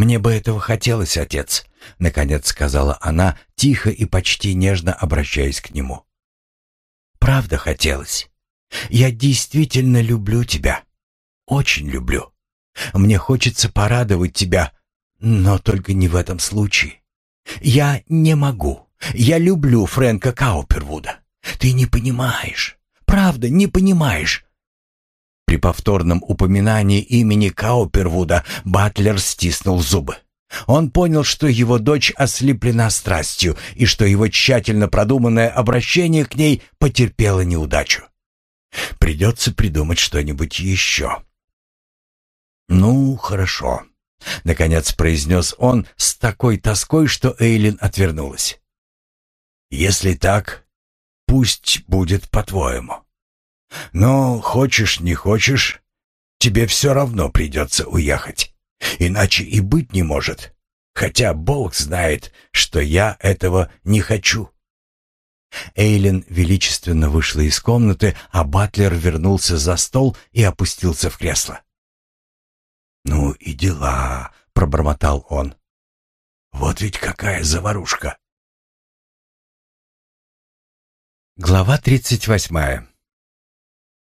«Мне бы этого хотелось, отец», — наконец сказала она, тихо и почти нежно обращаясь к нему. «Правда хотелось. Я действительно люблю тебя. Очень люблю. Мне хочется порадовать тебя, но только не в этом случае. Я не могу. Я люблю Фрэнка Каупервуда. Ты не понимаешь. Правда, не понимаешь. При повторном упоминании имени Каупервуда Батлер стиснул зубы. Он понял, что его дочь ослеплена страстью и что его тщательно продуманное обращение к ней потерпело неудачу. Придется придумать что-нибудь еще. «Ну, хорошо», — наконец произнес он с такой тоской, что Эйлин отвернулась. «Если так, пусть будет по-твоему. Но хочешь, не хочешь, тебе все равно придется уехать. Иначе и быть не может. Хотя Бог знает, что я этого не хочу». Эйлин величественно вышла из комнаты, а Батлер вернулся за стол и опустился в кресло. «Ну и дела», — пробормотал он. «Вот ведь какая заварушка!» Глава тридцать восьмая.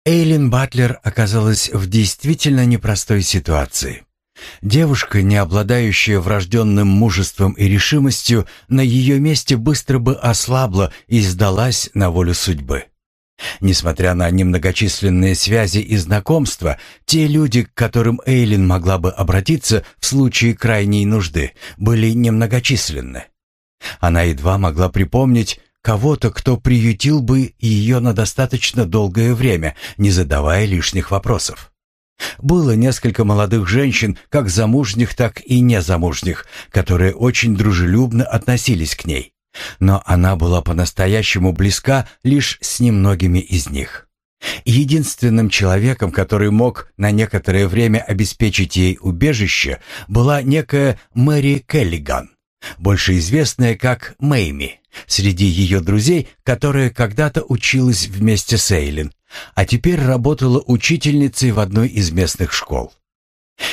Эйлин Батлер оказалась в действительно непростой ситуации. Девушка, не обладающая врожденным мужеством и решимостью, на ее месте быстро бы ослабла и сдалась на волю судьбы. Несмотря на немногочисленные связи и знакомства, те люди, к которым Эйлин могла бы обратиться в случае крайней нужды, были немногочисленны. Она едва могла припомнить кого-то, кто приютил бы ее на достаточно долгое время, не задавая лишних вопросов. Было несколько молодых женщин, как замужних, так и незамужних, которые очень дружелюбно относились к ней. Но она была по-настоящему близка лишь с немногими из них. Единственным человеком, который мог на некоторое время обеспечить ей убежище, была некая Мэри Келлиган, больше известная как Мэйми, среди ее друзей, которая когда-то училась вместе с Эйлин, а теперь работала учительницей в одной из местных школ.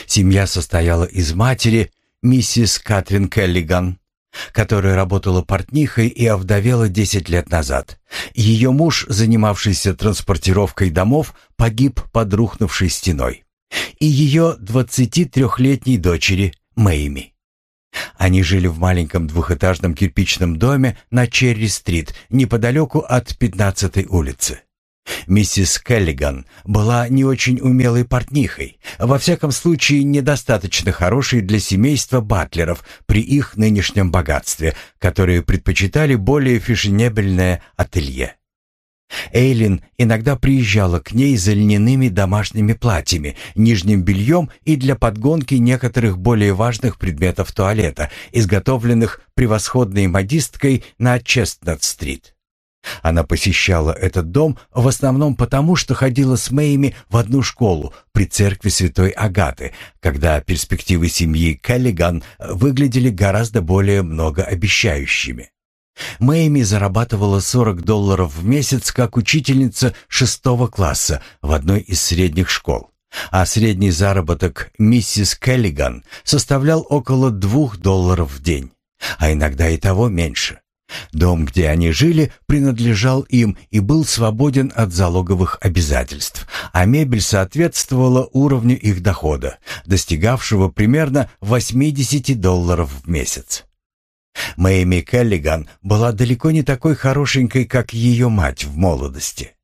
Семья состояла из матери, миссис Катрин Келлиган, которая работала портнихой и овдовела 10 лет назад. Ее муж, занимавшийся транспортировкой домов, погиб под рухнувшей стеной. И ее 23-летней дочери Мэйми. Они жили в маленьком двухэтажном кирпичном доме на Черри-стрит, неподалеку от 15-й улицы. Миссис Келлиган была не очень умелой портнихой, во всяком случае недостаточно хорошей для семейства батлеров при их нынешнем богатстве, которые предпочитали более фешенебельное ателье. Эйлин иногда приезжала к ней за льняными домашними платьями, нижним бельем и для подгонки некоторых более важных предметов туалета, изготовленных превосходной модисткой на Честнат-стрит. Она посещала этот дом в основном потому, что ходила с Мэями в одну школу при церкви Святой Агаты, когда перспективы семьи Келлиган выглядели гораздо более многообещающими. Мэйми зарабатывала 40 долларов в месяц как учительница шестого класса в одной из средних школ, а средний заработок миссис Келлиган составлял около 2 долларов в день, а иногда и того меньше. Дом, где они жили, принадлежал им и был свободен от залоговых обязательств, а мебель соответствовала уровню их дохода, достигавшего примерно 80 долларов в месяц. Мэйми Келлиган была далеко не такой хорошенькой, как ее мать в молодости.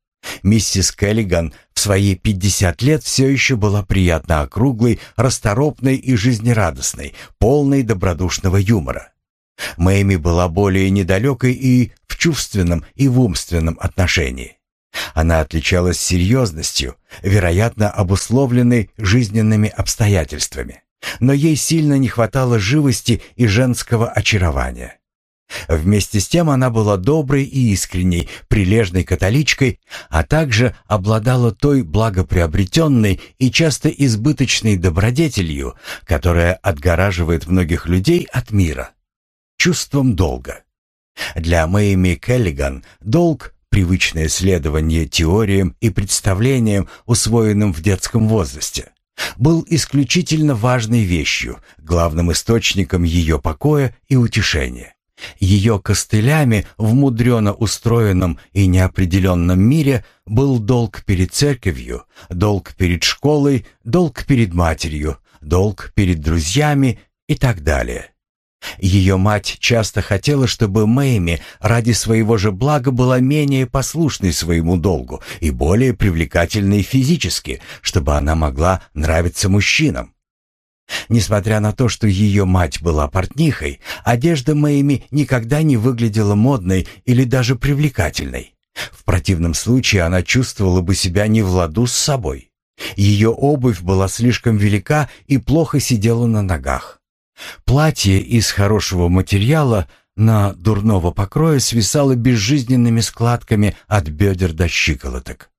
Миссис Келлиган в свои 50 лет все еще была приятно округлой, расторопной и жизнерадостной, полной добродушного юмора. Мэйми была более недалекой и в чувственном, и в умственном отношении. Она отличалась серьезностью, вероятно, обусловленной жизненными обстоятельствами, но ей сильно не хватало живости и женского очарования. Вместе с тем она была доброй и искренней, прилежной католичкой, а также обладала той благоприобретенной и часто избыточной добродетелью, которая отгораживает многих людей от мира чувством долга. Для Мэйми Келлиган долг — привычное следование теориям и представлениям, усвоенным в детском возрасте, был исключительно важной вещью, главным источником ее покоя и утешения. Ее костылями в мудрено устроенном и неопределенном мире был долг перед церковью, долг перед школой, долг перед матерью, долг перед друзьями и так далее. Ее мать часто хотела, чтобы Мэйми ради своего же блага была менее послушной своему долгу и более привлекательной физически, чтобы она могла нравиться мужчинам. Несмотря на то, что ее мать была портнихой, одежда Мэйми никогда не выглядела модной или даже привлекательной. В противном случае она чувствовала бы себя не в ладу с собой. Ее обувь была слишком велика и плохо сидела на ногах. Платье из хорошего материала на дурного покроя свисало безжизненными складками от бедер до щиколоток.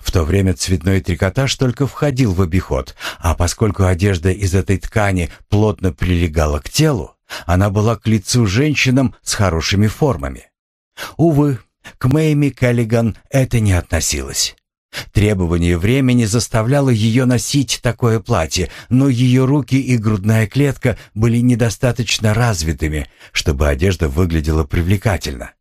В то время цветной трикотаж только входил в обиход, а поскольку одежда из этой ткани плотно прилегала к телу, она была к лицу женщинам с хорошими формами. Увы, к Мэйми Келлиган это не относилось. Требование времени заставляло ее носить такое платье, но ее руки и грудная клетка были недостаточно развитыми, чтобы одежда выглядела привлекательно.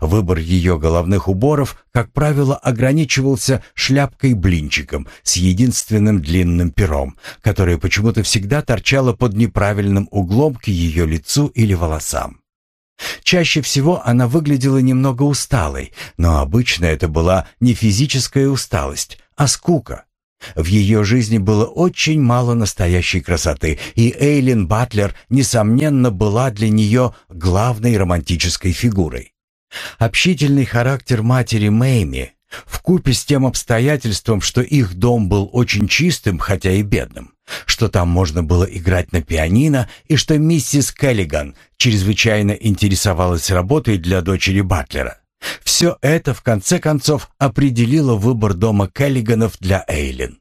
Выбор ее головных уборов, как правило, ограничивался шляпкой-блинчиком с единственным длинным пером, которое почему-то всегда торчало под неправильным углом к ее лицу или волосам. Чаще всего она выглядела немного усталой, но обычно это была не физическая усталость, а скука. В ее жизни было очень мало настоящей красоты, и Эйлин Батлер, несомненно, была для нее главной романтической фигурой. Общительный характер матери Мэйми Вкупе с тем обстоятельством, что их дом был очень чистым, хотя и бедным, что там можно было играть на пианино и что миссис Келлиган чрезвычайно интересовалась работой для дочери Батлера. Все это, в конце концов, определило выбор дома Келлиганов для Эйлин.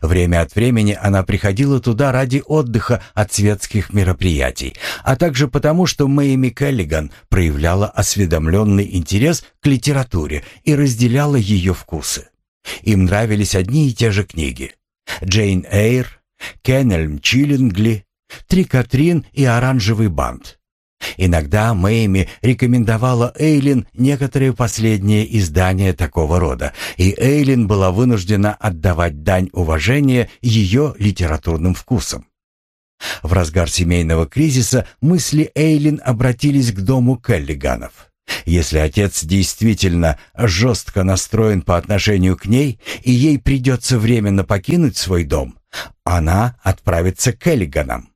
Время от времени она приходила туда ради отдыха от светских мероприятий, а также потому, что Мэйми Келлиган проявляла осведомленный интерес к литературе и разделяла ее вкусы. Им нравились одни и те же книги. Джейн Эйр, Кеннельм Чиллингли, Три Катрин и Оранжевый бант. Иногда Мэйми рекомендовала Эйлин некоторые последние издания такого рода, и Эйлин была вынуждена отдавать дань уважения ее литературным вкусам. В разгар семейного кризиса мысли Эйлин обратились к дому Келлиганов. Если отец действительно жестко настроен по отношению к ней, и ей придется временно покинуть свой дом, она отправится к Келлиганам.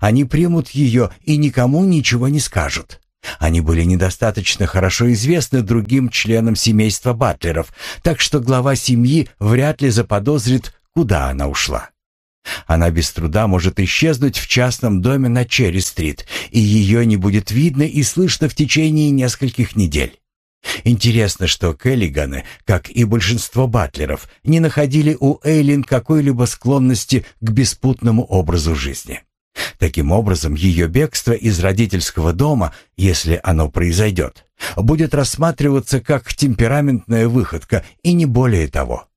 Они примут ее и никому ничего не скажут. Они были недостаточно хорошо известны другим членам семейства Батлеров, так что глава семьи вряд ли заподозрит, куда она ушла. Она без труда может исчезнуть в частном доме на Черри-стрит, и ее не будет видно и слышно в течение нескольких недель. Интересно, что Келлиганы, как и большинство батлеров, не находили у Эйлин какой-либо склонности к беспутному образу жизни. Таким образом, ее бегство из родительского дома, если оно произойдет, будет рассматриваться как темпераментная выходка и не более того.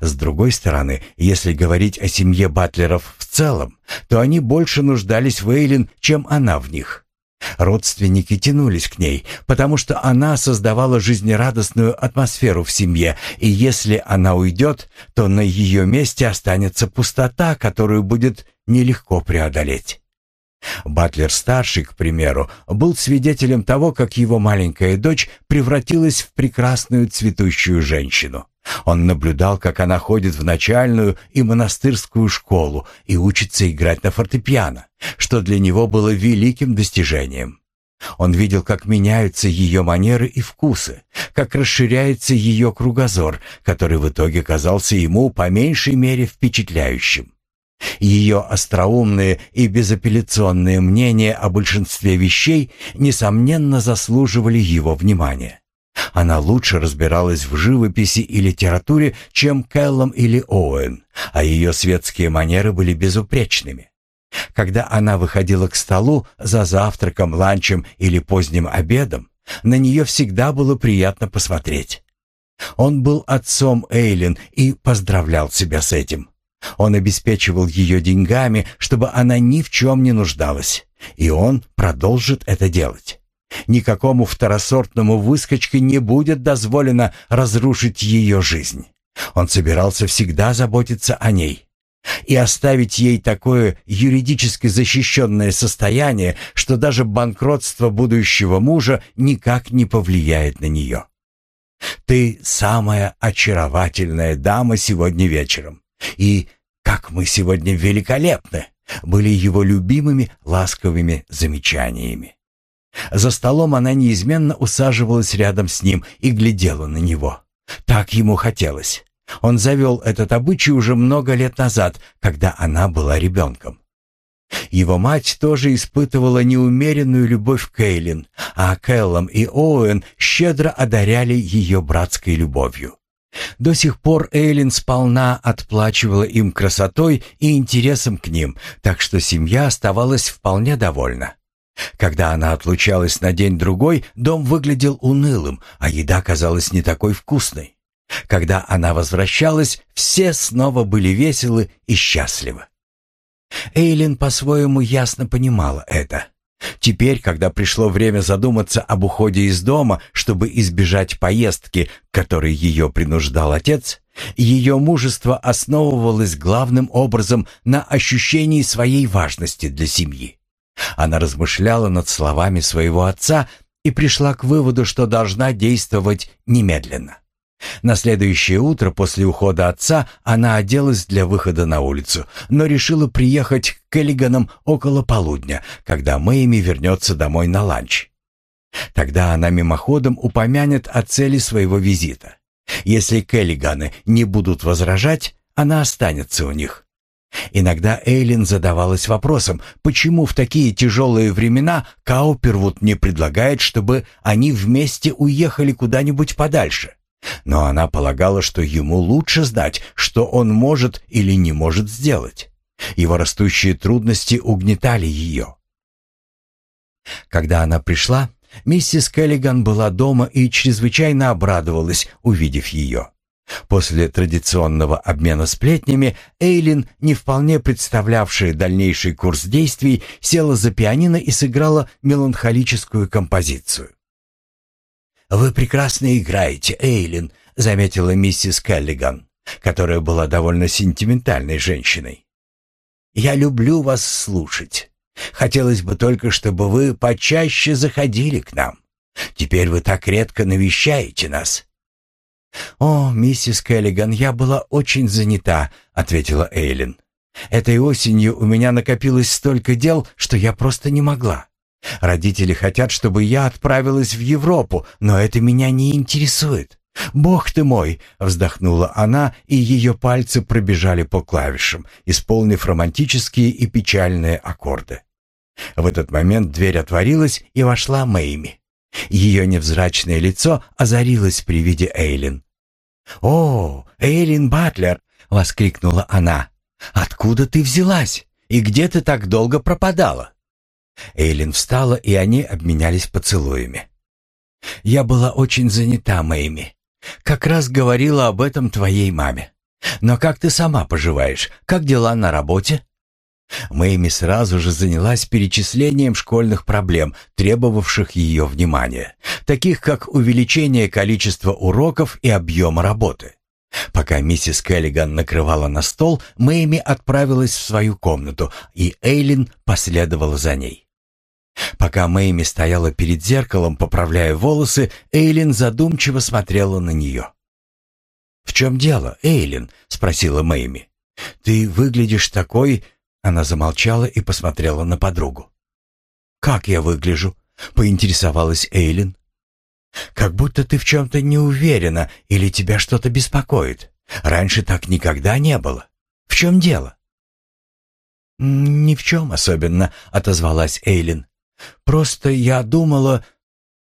С другой стороны, если говорить о семье Батлеров в целом, то они больше нуждались в Эйлин, чем она в них. Родственники тянулись к ней, потому что она создавала жизнерадостную атмосферу в семье, и если она уйдет, то на ее месте останется пустота, которую будет нелегко преодолеть. Батлер-старший, к примеру, был свидетелем того, как его маленькая дочь превратилась в прекрасную цветущую женщину. Он наблюдал, как она ходит в начальную и монастырскую школу и учится играть на фортепиано, что для него было великим достижением. Он видел, как меняются ее манеры и вкусы, как расширяется ее кругозор, который в итоге казался ему по меньшей мере впечатляющим. Ее остроумные и безапелляционные мнения о большинстве вещей, несомненно, заслуживали его внимания. Она лучше разбиралась в живописи и литературе, чем Кэллом или Оуэн, а ее светские манеры были безупречными. Когда она выходила к столу за завтраком, ланчем или поздним обедом, на нее всегда было приятно посмотреть. Он был отцом Эйлин и поздравлял себя с этим. Он обеспечивал ее деньгами, чтобы она ни в чем не нуждалась, и он продолжит это делать. Никакому второсортному выскочке не будет дозволено разрушить ее жизнь. Он собирался всегда заботиться о ней и оставить ей такое юридически защищенное состояние, что даже банкротство будущего мужа никак не повлияет на нее. «Ты самая очаровательная дама сегодня вечером, и как мы сегодня великолепны!» были его любимыми ласковыми замечаниями. За столом она неизменно усаживалась рядом с ним и глядела на него. Так ему хотелось. Он завел этот обычай уже много лет назад, когда она была ребенком. Его мать тоже испытывала неумеренную любовь к Кейлин, а Кэллом и Оуэн щедро одаряли ее братской любовью. До сих пор Эйлин сполна отплачивала им красотой и интересом к ним, так что семья оставалась вполне довольна. Когда она отлучалась на день-другой, дом выглядел унылым, а еда казалась не такой вкусной. Когда она возвращалась, все снова были веселы и счастливы. Эйлин по-своему ясно понимала это. Теперь, когда пришло время задуматься об уходе из дома, чтобы избежать поездки, которой ее принуждал отец, ее мужество основывалось главным образом на ощущении своей важности для семьи. Она размышляла над словами своего отца и пришла к выводу, что должна действовать немедленно. На следующее утро после ухода отца она оделась для выхода на улицу, но решила приехать к Келлиганам около полудня, когда Мэйми вернется домой на ланч. Тогда она мимоходом упомянет о цели своего визита. Если Келлиганы не будут возражать, она останется у них. Иногда Эйлин задавалась вопросом, почему в такие тяжелые времена Каупервуд не предлагает, чтобы они вместе уехали куда-нибудь подальше. Но она полагала, что ему лучше знать, что он может или не может сделать. Его растущие трудности угнетали ее. Когда она пришла, миссис Келлиган была дома и чрезвычайно обрадовалась, увидев ее. После традиционного обмена сплетнями Эйлин, не вполне представлявшая дальнейший курс действий, села за пианино и сыграла меланхолическую композицию. «Вы прекрасно играете, Эйлин», — заметила миссис Келлиган, которая была довольно сентиментальной женщиной. «Я люблю вас слушать. Хотелось бы только, чтобы вы почаще заходили к нам. Теперь вы так редко навещаете нас». «О, миссис Келлиган, я была очень занята», — ответила Эйлин. «Этой осенью у меня накопилось столько дел, что я просто не могла. Родители хотят, чтобы я отправилась в Европу, но это меня не интересует. Бог ты мой, вздохнула она, и ее пальцы пробежали по клавишам, исполнив романтические и печальные аккорды. В этот момент дверь отворилась, и вошла Мэйми. Ее невзрачное лицо озарилось при виде Эйлин. «О, Эйлин Батлер!» — воскликнула она. «Откуда ты взялась? И где ты так долго пропадала?» Эйлин встала, и они обменялись поцелуями. «Я была очень занята, Мэйми. Как раз говорила об этом твоей маме. Но как ты сама поживаешь? Как дела на работе?» Мэйми сразу же занялась перечислением школьных проблем, требовавших ее внимания, таких как увеличение количества уроков и объема работы. Пока миссис Келлиган накрывала на стол, Мэйми отправилась в свою комнату, и Эйлин последовала за ней. Пока Мэйми стояла перед зеркалом, поправляя волосы, Эйлин задумчиво смотрела на нее. «В чем дело, Эйлин?» — спросила Мэйми. «Ты выглядишь такой...» Она замолчала и посмотрела на подругу. «Как я выгляжу?» — поинтересовалась Эйлин. «Как будто ты в чем-то не уверена или тебя что-то беспокоит. Раньше так никогда не было. В чем дело?» «Ни в чем особенно», — отозвалась Эйлин. Просто я думала...»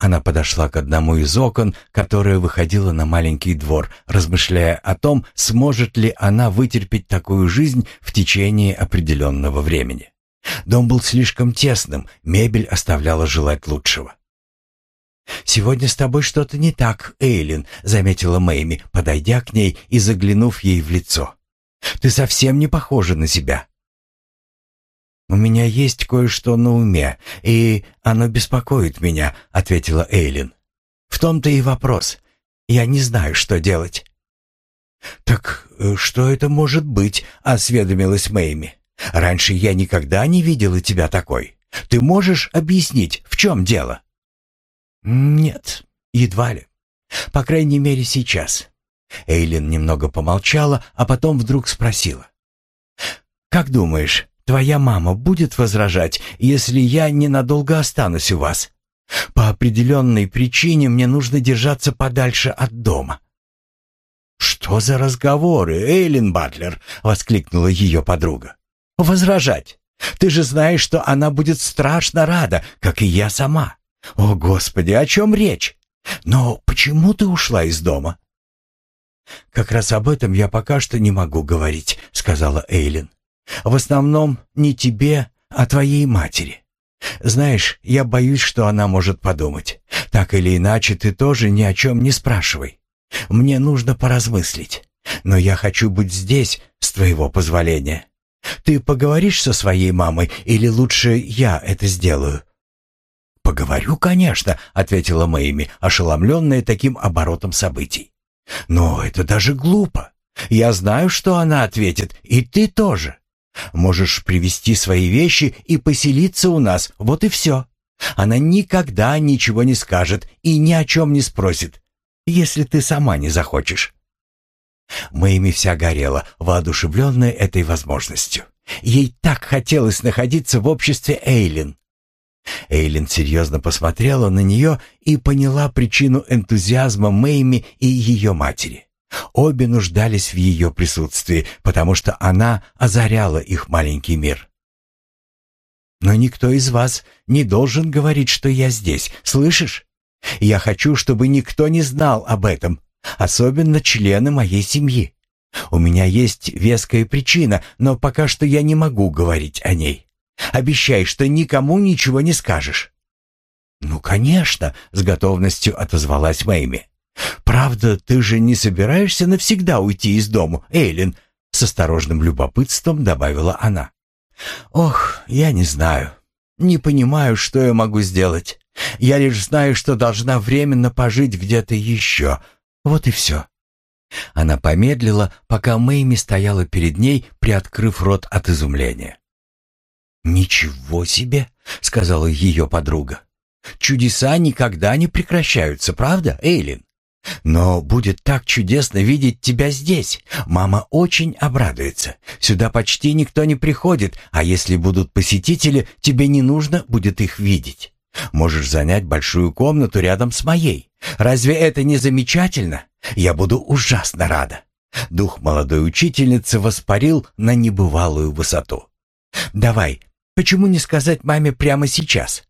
Она подошла к одному из окон, которое выходило на маленький двор, размышляя о том, сможет ли она вытерпеть такую жизнь в течение определенного времени. Дом был слишком тесным, мебель оставляла желать лучшего. «Сегодня с тобой что-то не так, Эйлин», — заметила Мэйми, подойдя к ней и заглянув ей в лицо. Ты совсем не похожа на себя». «У меня есть кое-что на уме, и оно беспокоит меня», — ответила Эйлин. «В том-то и вопрос. Я не знаю, что делать». «Так э, что это может быть?» — осведомилась Мэйми. «Раньше я никогда не видела тебя такой. Ты можешь объяснить, в чем дело?» «Нет, едва ли. По крайней мере, сейчас». Эйлин немного помолчала, а потом вдруг спросила. «Как думаешь, твоя мама будет возражать, если я ненадолго останусь у вас? По определенной причине мне нужно держаться подальше от дома». «Что за разговоры, Эйлин Батлер?» — воскликнула ее подруга. «Возражать? Ты же знаешь, что она будет страшно рада, как и я сама. О, Господи, о чем речь? Но почему ты ушла из дома?» «Как раз об этом я пока что не могу говорить», — сказала Эйлин. «В основном не тебе, а твоей матери. Знаешь, я боюсь, что она может подумать. Так или иначе, ты тоже ни о чем не спрашивай. Мне нужно поразмыслить. Но я хочу быть здесь, с твоего позволения. Ты поговоришь со своей мамой или лучше я это сделаю?» «Поговорю, конечно», — ответила Мэйми, ошеломленная таким оборотом событий. «Но это даже глупо. Я знаю, что она ответит, и ты тоже. Можешь привезти свои вещи и поселиться у нас, вот и все. Она никогда ничего не скажет и ни о чем не спросит, если ты сама не захочешь». Мэйми вся горела, воодушевленная этой возможностью. Ей так хотелось находиться в обществе Эйлин. Эйлин серьезно посмотрела на нее и поняла причину энтузиазма Мэйми и ее матери. Обе нуждались в ее присутствии, потому что она озаряла их маленький мир. «Но никто из вас не должен говорить, что я здесь, слышишь? Я хочу, чтобы никто не знал об этом, особенно члены моей семьи. У меня есть веская причина, но пока что я не могу говорить о ней. Обещай, что никому ничего не скажешь». «Ну, конечно», — с готовностью отозвалась Мэйми. «Правда, ты же не собираешься навсегда уйти из дому, Эйлин?» С осторожным любопытством добавила она. «Ох, я не знаю. Не понимаю, что я могу сделать. Я лишь знаю, что должна временно пожить где-то еще. Вот и все». Она помедлила, пока Мэйми стояла перед ней, приоткрыв рот от изумления. «Ничего себе!» — сказала ее подруга. «Чудеса никогда не прекращаются, правда, Эйлин? Но будет так чудесно видеть тебя здесь. Мама очень обрадуется. Сюда почти никто не приходит, а если будут посетители, тебе не нужно будет их видеть. Можешь занять большую комнату рядом с моей. Разве это не замечательно? Я буду ужасно рада». Дух молодой учительницы воспарил на небывалую высоту. «Давай, Почему не сказать маме прямо сейчас?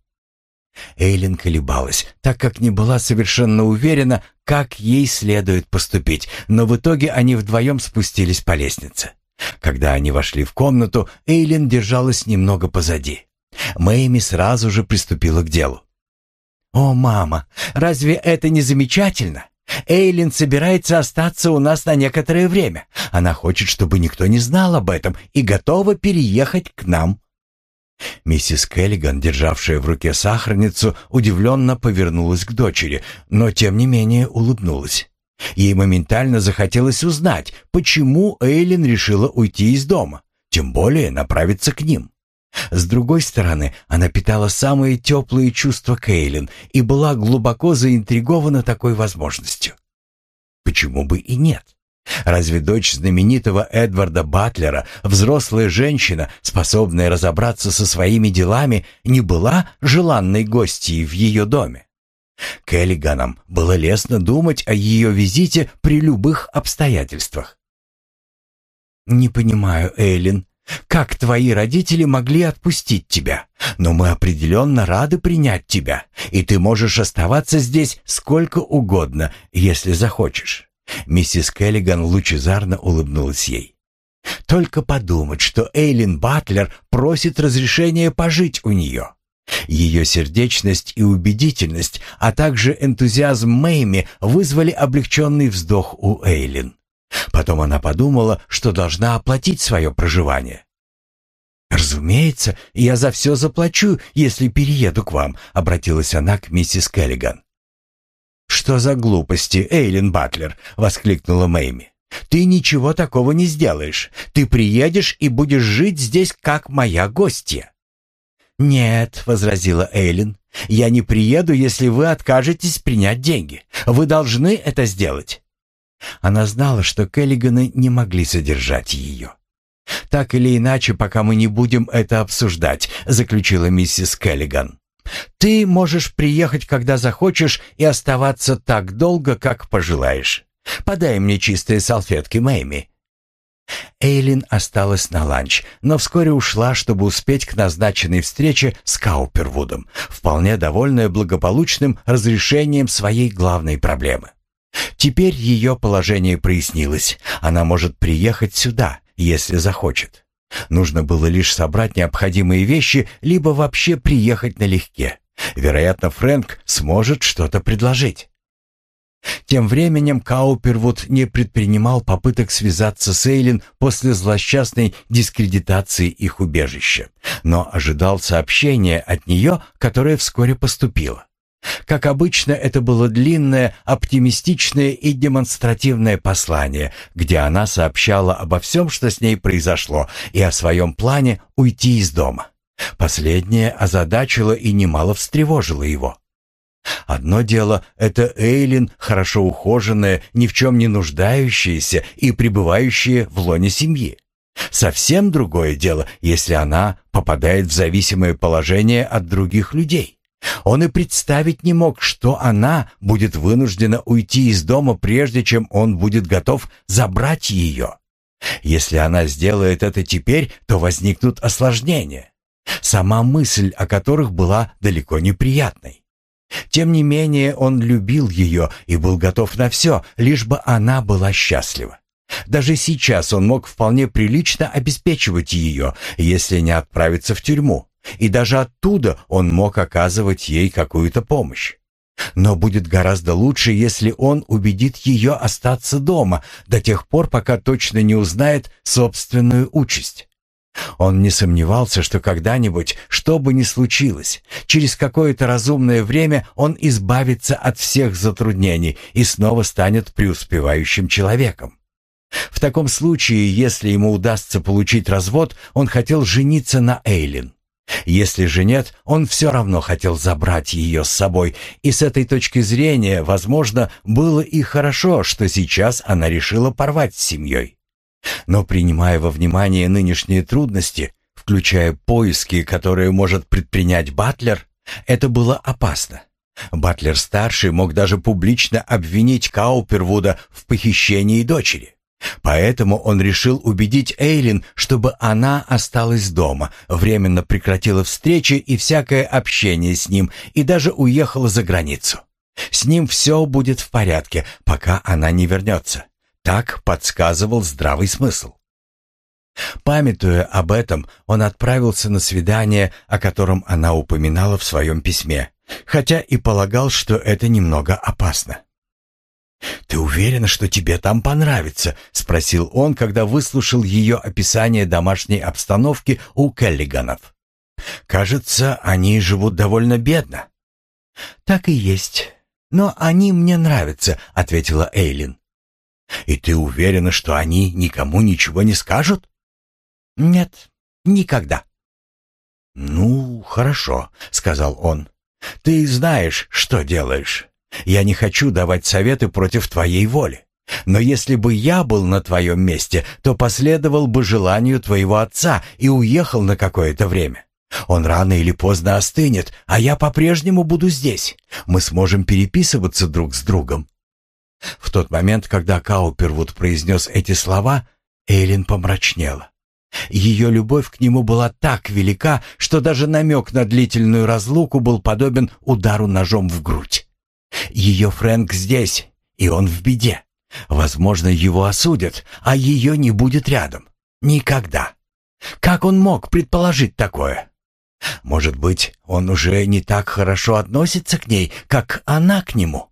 Эйлин колебалась, так как не была совершенно уверена, как ей следует поступить, но в итоге они вдвоем спустились по лестнице. Когда они вошли в комнату, Эйлин держалась немного позади. Мэйми сразу же приступила к делу. «О, мама, разве это не замечательно? Эйлин собирается остаться у нас на некоторое время. Она хочет, чтобы никто не знал об этом и готова переехать к нам». Миссис Келлиган, державшая в руке сахарницу, удивленно повернулась к дочери, но тем не менее улыбнулась. Ей моментально захотелось узнать, почему Эйлин решила уйти из дома, тем более направиться к ним. С другой стороны, она питала самые теплые чувства к Эйлин и была глубоко заинтригована такой возможностью. Почему бы и нет? Разве дочь знаменитого Эдварда Батлера, взрослая женщина, способная разобраться со своими делами, не была желанной гостьей в ее доме? Келлиганам было лестно думать о ее визите при любых обстоятельствах. «Не понимаю, Эйлин, как твои родители могли отпустить тебя? Но мы определенно рады принять тебя, и ты можешь оставаться здесь сколько угодно, если захочешь». Миссис Келлиган лучезарно улыбнулась ей. Только подумать, что Эйлин Батлер просит разрешения пожить у нее. Ее сердечность и убедительность, а также энтузиазм Мэйми вызвали облегченный вздох у Эйлин. Потом она подумала, что должна оплатить свое проживание. «Разумеется, я за все заплачу, если перееду к вам», — обратилась она к миссис Келлиган. «Что за глупости, Эйлин Батлер?» — воскликнула Мэйми. «Ты ничего такого не сделаешь. Ты приедешь и будешь жить здесь, как моя гостья». «Нет», — возразила Эйлин, — «я не приеду, если вы откажетесь принять деньги. Вы должны это сделать». Она знала, что Келлиганы не могли содержать ее. «Так или иначе, пока мы не будем это обсуждать», — заключила миссис Келлиган. «Ты можешь приехать, когда захочешь, и оставаться так долго, как пожелаешь. Подай мне чистые салфетки, Мэйми». Эйлин осталась на ланч, но вскоре ушла, чтобы успеть к назначенной встрече с Каупервудом, вполне довольная благополучным разрешением своей главной проблемы. Теперь ее положение прояснилось. Она может приехать сюда, если захочет. Нужно было лишь собрать необходимые вещи, либо вообще приехать налегке. Вероятно, Фрэнк сможет что-то предложить. Тем временем Каупервуд не предпринимал попыток связаться с Эйлин после злосчастной дискредитации их убежища, но ожидал сообщения от нее, которое вскоре поступило. Как обычно, это было длинное, оптимистичное и демонстративное послание, где она сообщала обо всем, что с ней произошло, и о своем плане уйти из дома. Последнее озадачило и немало встревожило его. Одно дело — это Эйлин, хорошо ухоженная, ни в чем не нуждающаяся и пребывающая в лоне семьи. Совсем другое дело, если она попадает в зависимое положение от других людей. Он и представить не мог, что она будет вынуждена уйти из дома, прежде чем он будет готов забрать ее. Если она сделает это теперь, то возникнут осложнения, сама мысль о которых была далеко неприятной. Тем не менее, он любил ее и был готов на все, лишь бы она была счастлива. Даже сейчас он мог вполне прилично обеспечивать ее, если не отправиться в тюрьму и даже оттуда он мог оказывать ей какую-то помощь. Но будет гораздо лучше, если он убедит ее остаться дома до тех пор, пока точно не узнает собственную участь. Он не сомневался, что когда-нибудь, что бы ни случилось, через какое-то разумное время он избавится от всех затруднений и снова станет преуспевающим человеком. В таком случае, если ему удастся получить развод, он хотел жениться на Эйлин. Если же нет, он все равно хотел забрать ее с собой, и с этой точки зрения, возможно, было и хорошо, что сейчас она решила порвать с семьей. Но принимая во внимание нынешние трудности, включая поиски, которые может предпринять Батлер, это было опасно. Батлер-старший мог даже публично обвинить Каупервуда в похищении дочери. Поэтому он решил убедить Эйлин, чтобы она осталась дома, временно прекратила встречи и всякое общение с ним и даже уехала за границу. С ним все будет в порядке, пока она не вернется. Так подсказывал здравый смысл. Памятуя об этом, он отправился на свидание, о котором она упоминала в своем письме, хотя и полагал, что это немного опасно. «Ты уверена, что тебе там понравится?» — спросил он, когда выслушал ее описание домашней обстановки у Келлиганов. «Кажется, они живут довольно бедно». «Так и есть. Но они мне нравятся», — ответила Эйлин. «И ты уверена, что они никому ничего не скажут?» «Нет, никогда». «Ну, хорошо», — сказал он. «Ты знаешь, что делаешь. Я не хочу давать советы против твоей воли. Но если бы я был на твоем месте, то последовал бы желанию твоего отца и уехал на какое-то время. Он рано или поздно остынет, а я по-прежнему буду здесь. Мы сможем переписываться друг с другом». В тот момент, когда Каупервуд произнес эти слова, Эйлин помрачнела. Ее любовь к нему была так велика, что даже намек на длительную разлуку был подобен удару ножом в грудь. Ее Фрэнк здесь, и он в беде. Возможно, его осудят, а ее не будет рядом. Никогда. Как он мог предположить такое? Может быть, он уже не так хорошо относится к ней, как она к нему?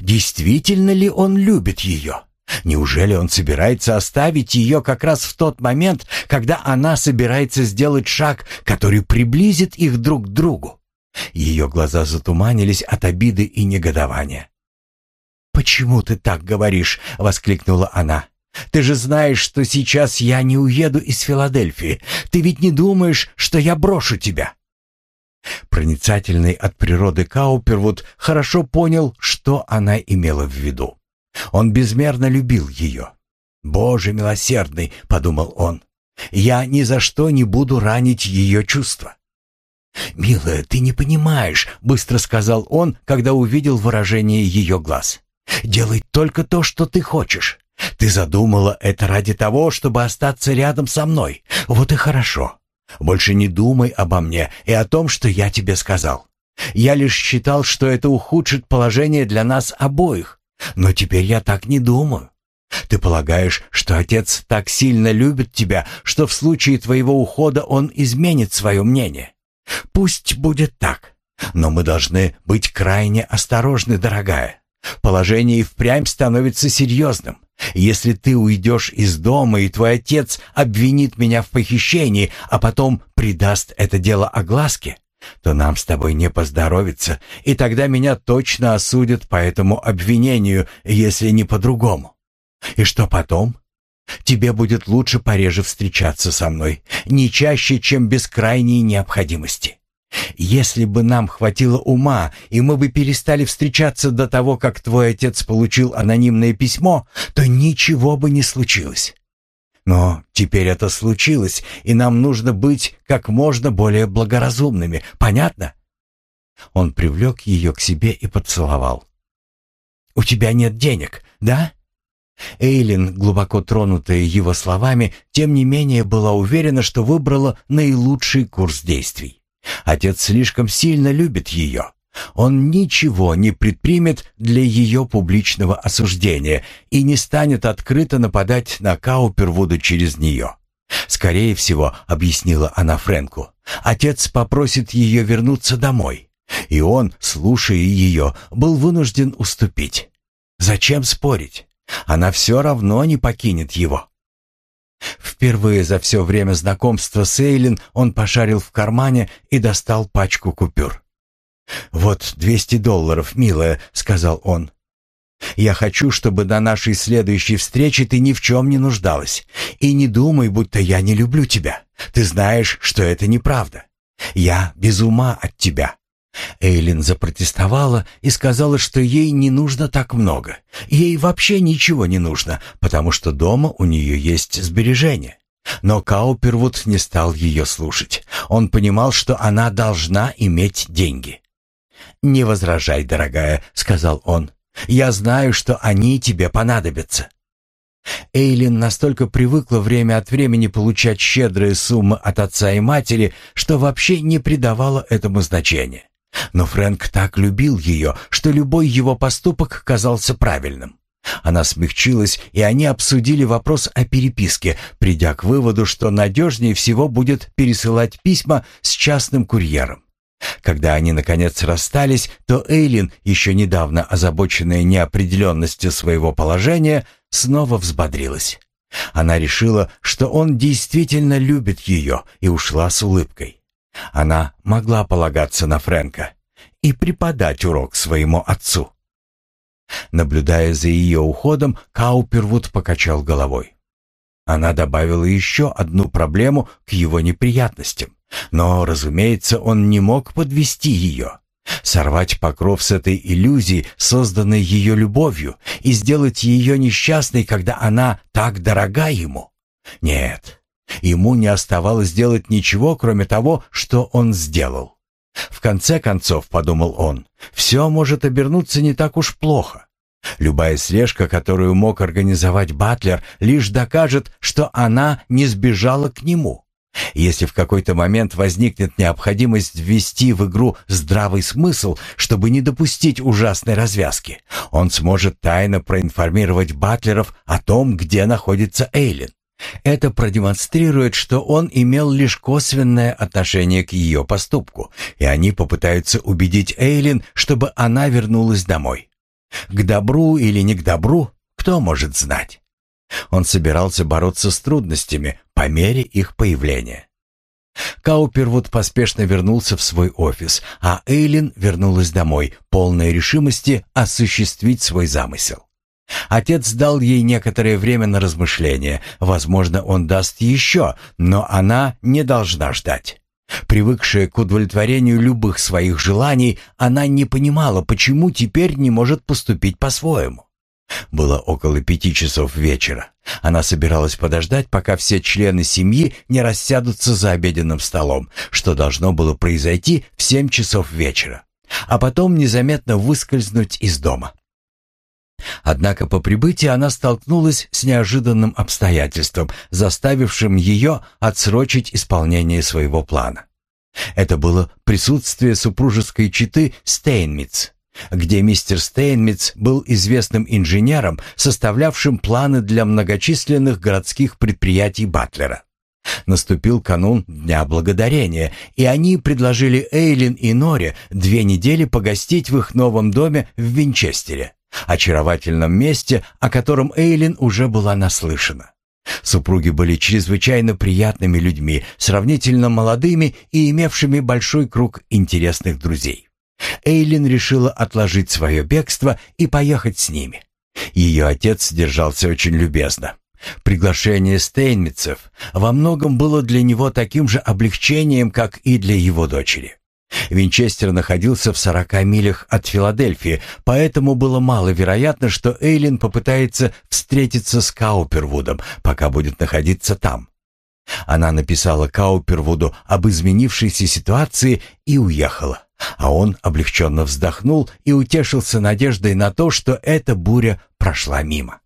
Действительно ли он любит ее? Неужели он собирается оставить ее как раз в тот момент, когда она собирается сделать шаг, который приблизит их друг к другу? Ее глаза затуманились от обиды и негодования. «Почему ты так говоришь?» — воскликнула она. «Ты же знаешь, что сейчас я не уеду из Филадельфии. Ты ведь не думаешь, что я брошу тебя?» Проницательный от природы Каупервуд хорошо понял, что она имела в виду. Он безмерно любил ее. «Боже милосердный!» — подумал он. «Я ни за что не буду ранить ее чувства». «Милая, ты не понимаешь», — быстро сказал он, когда увидел выражение ее глаз. «Делай только то, что ты хочешь. Ты задумала это ради того, чтобы остаться рядом со мной. Вот и хорошо. Больше не думай обо мне и о том, что я тебе сказал. Я лишь считал, что это ухудшит положение для нас обоих. Но теперь я так не думаю. Ты полагаешь, что отец так сильно любит тебя, что в случае твоего ухода он изменит свое мнение? Пусть будет так. Но мы должны быть крайне осторожны, дорогая. Положение и впрямь становится серьезным. Если ты уйдешь из дома, и твой отец обвинит меня в похищении, а потом придаст это дело огласке, то нам с тобой не поздоровится, и тогда меня точно осудят по этому обвинению, если не по-другому. И что потом? Тебе будет лучше пореже встречаться со мной, не чаще, чем без крайней необходимости. Если бы нам хватило ума, и мы бы перестали встречаться до того, как твой отец получил анонимное письмо, то ничего бы не случилось. Но теперь это случилось, и нам нужно быть как можно более благоразумными. Понятно? Он привлек ее к себе и поцеловал. «У тебя нет денег, да?» Эйлин, глубоко тронутая его словами, тем не менее была уверена, что выбрала наилучший курс действий. Отец слишком сильно любит ее. Он ничего не предпримет для ее публичного осуждения и не станет открыто нападать на Каупервуду через нее. «Скорее всего», — объяснила она Фрэнку, — «отец попросит ее вернуться домой». И он, слушая ее, был вынужден уступить. Зачем спорить? Она все равно не покинет его. Впервые за все время знакомства с Эйлин он пошарил в кармане и достал пачку купюр. «Вот двести долларов, милая», — сказал он. «Я хочу, чтобы до нашей следующей встречи ты ни в чем не нуждалась. И не думай, будто я не люблю тебя. Ты знаешь, что это неправда. Я без ума от тебя. Эйлин запротестовала и сказала, что ей не нужно так много. Ей вообще ничего не нужно, потому что дома у нее есть сбережения. Но Каупервуд не стал ее слушать. Он понимал, что она должна иметь деньги. «Не возражай, дорогая», — сказал он. «Я знаю, что они тебе понадобятся». Эйлин настолько привыкла время от времени получать щедрые суммы от отца и матери, что вообще не придавала этому значения. Но Фрэнк так любил ее, что любой его поступок казался правильным. Она смягчилась, и они обсудили вопрос о переписке, придя к выводу, что надежнее всего будет пересылать письма с частным курьером. Когда они, наконец, расстались, то Эйлин, еще недавно озабоченная неопределенностью своего положения, снова взбодрилась. Она решила, что он действительно любит ее, и ушла с улыбкой. Она могла полагаться на Фрэнка и преподать урок своему отцу. Наблюдая за ее уходом, Каупервуд покачал головой. Она добавила еще одну проблему к его неприятностям. Но, разумеется, он не мог подвести ее. Сорвать покров с этой иллюзии, созданной ее любовью, и сделать ее несчастной, когда она так дорога ему. Нет, Ему не оставалось делать ничего, кроме того, что он сделал. В конце концов, подумал он, все может обернуться не так уж плохо. Любая слежка, которую мог организовать Батлер, лишь докажет, что она не сбежала к нему. Если в какой-то момент возникнет необходимость ввести в игру здравый смысл, чтобы не допустить ужасной развязки, он сможет тайно проинформировать Батлеров о том, где находится Эйлин. Это продемонстрирует, что он имел лишь косвенное отношение к ее поступку, и они попытаются убедить Эйлин, чтобы она вернулась домой. К добру или не к добру, Кто может знать? Он собирался бороться с трудностями по мере их появления. Каупервуд поспешно вернулся в свой офис, а Эйлин вернулась домой, полной решимости осуществить свой замысел. Отец дал ей некоторое время на размышление. Возможно, он даст еще, но она не должна ждать. Привыкшая к удовлетворению любых своих желаний, она не понимала, почему теперь не может поступить по-своему. Было около пяти часов вечера. Она собиралась подождать, пока все члены семьи не рассядутся за обеденным столом, что должно было произойти в семь часов вечера, а потом незаметно выскользнуть из дома. Однако по прибытии она столкнулась с неожиданным обстоятельством, заставившим ее отсрочить исполнение своего плана. Это было присутствие супружеской четы Стейнмитц, где мистер Стейнмитц был известным инженером, составлявшим планы для многочисленных городских предприятий Батлера. Наступил канун Дня Благодарения, и они предложили Эйлин и Норе две недели погостить в их новом доме в Винчестере очаровательном месте, о котором Эйлин уже была наслышана. Супруги были чрезвычайно приятными людьми, сравнительно молодыми и имевшими большой круг интересных друзей. Эйлин решила отложить свое бегство и поехать с ними. Ее отец держался очень любезно. Приглашение Стейнмитцев во многом было для него таким же облегчением, как и для его дочери. Винчестер находился в 40 милях от Филадельфии, поэтому было маловероятно, что Эйлин попытается встретиться с Каупервудом, пока будет находиться там. Она написала Каупервуду об изменившейся ситуации и уехала, а он облегченно вздохнул и утешился надеждой на то, что эта буря прошла мимо.